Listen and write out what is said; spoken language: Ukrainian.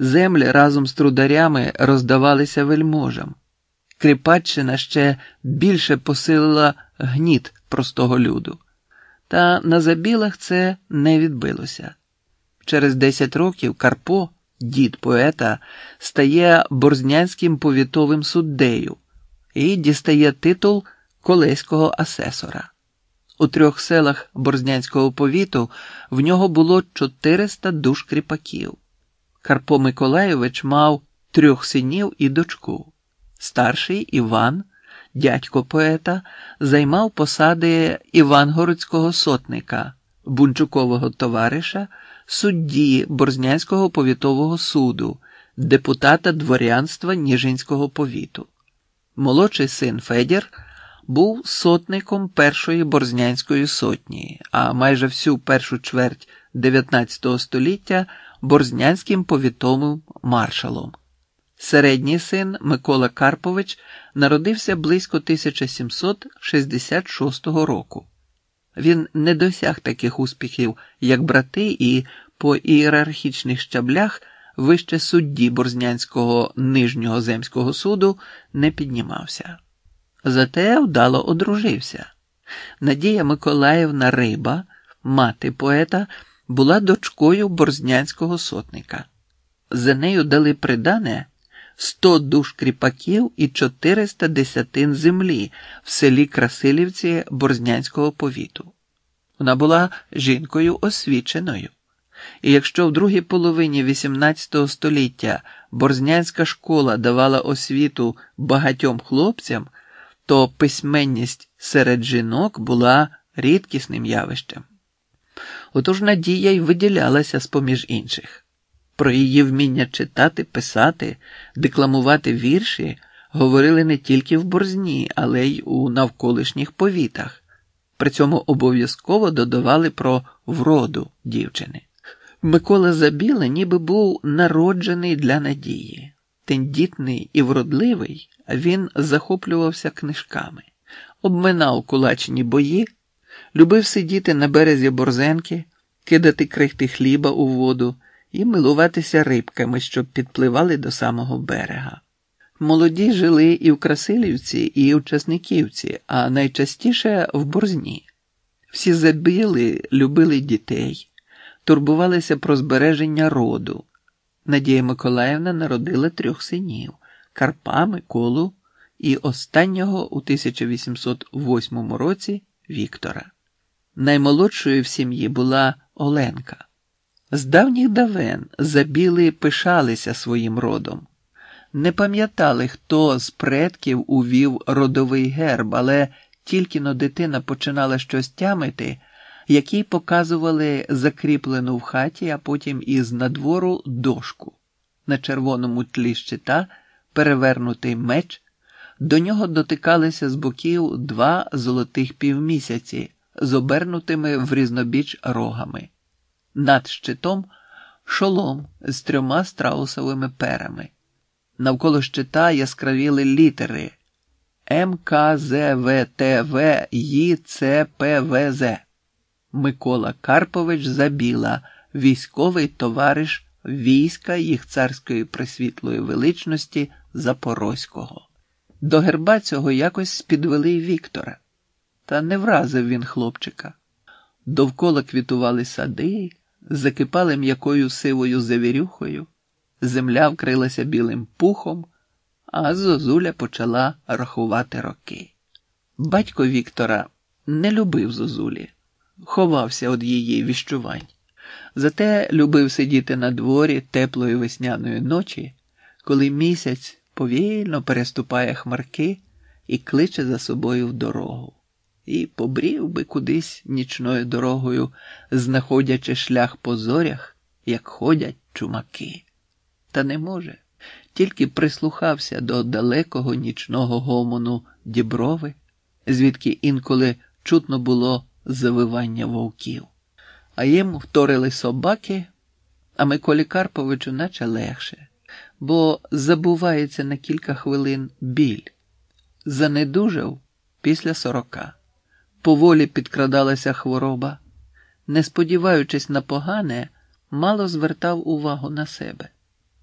землі разом з трударями роздавалися вельможам. Кріпаччина ще більше посилила гніт простого люду. Та на забілах це не відбилося. Через 10 років Карпо, дід поета, стає борзнянським повітовим суддею і дістає титул колеського асесора. У трьох селах Борзнянського повіту в нього було 400 душ кріпаків. Карпо Миколайович мав трьох синів і дочку. Старший Іван, дядько поета, займав посади Івангородського сотника, бунчукового товариша, судді Борзнянського повітового суду, депутата дворянства Ніжинського повіту. Молодший син Федір був сотником першої борзнянської сотні, а майже всю першу чверть 19 століття борзнянським повітовим маршалом. Середній син Микола Карпович народився близько 1766 року. Він не досяг таких успіхів, як брати, і по ієрархічних щаблях вище судді Борзнянського нижнього земського суду не піднімався. Зате вдало одружився. Надія Миколаївна Риба, мати поета, була дочкою борзнянського сотника. За нею дали придане 100 душ кріпаків і 400 десятин землі в селі Красилівці Борзнянського повіту. Вона була жінкою освіченою. І якщо в другій половині XVIII століття борзнянська школа давала освіту багатьом хлопцям, то письменність серед жінок була рідкісним явищем. Отож Надія й виділялася з поміж інших. Про її вміння читати, писати, декламувати вірші говорили не тільки в борзні, але й у навколишніх повітах. При цьому обов'язково додавали про вроду дівчини. Микола Забіле ніби був народжений для надії. Тендітний і вродливий, він захоплювався книжками, обминав кулачні бої, любив сидіти на березі борзенки, кидати крихти хліба у воду і милуватися рибками, щоб підпливали до самого берега. Молоді жили і в Красилівці, і в Часниківці, а найчастіше в борзні. Всі забили, любили дітей, турбувалися про збереження роду. Надія Миколаївна народила трьох синів Карпа, Миколу і останнього у 1808 році Віктора. Наймолодшою в сім'ї була Оленка. З давніх давен забіли пишалися своїм родом. Не пам'ятали, хто з предків увів родовий герб, але тільки но дитина починала щось тямити, якій показували закріплену в хаті, а потім із надвору дошку. На червоному тлі щита перевернутий меч, до нього дотикалися з боків два золотих півмісяці з обернутими в різнобіч рогами. Над щитом шолом з трьома страусовими перами. Навколо щита яскравіли літери МКЗВТВ ЙЦПВЗ. Микола Карпович Забіла, військовий товариш війська їх царської присвітлої величності Запорозького. До герба цього якось підвели Віктора, та не вразив він хлопчика. Довкола квітували сади, закипали м'якою сивою завірюхою, земля вкрилася білим пухом, а Зозуля почала рахувати роки. Батько Віктора не любив Зозулі, ховався від її віщувань. Зате любив сидіти на дворі теплої весняної ночі, коли місяць повільно переступає хмарки і кличе за собою в дорогу. І побрів би кудись нічною дорогою, знаходячи шлях по зорях, як ходять чумаки. Та не може, тільки прислухався до далекого нічного гомону діброви, звідки інколи чутно було завивання вовків а їм вторили собаки, а Миколі Карповичу наче легше, бо забувається на кілька хвилин біль. Занедужав після сорока. Поволі підкрадалася хвороба, не сподіваючись на погане, мало звертав увагу на себе.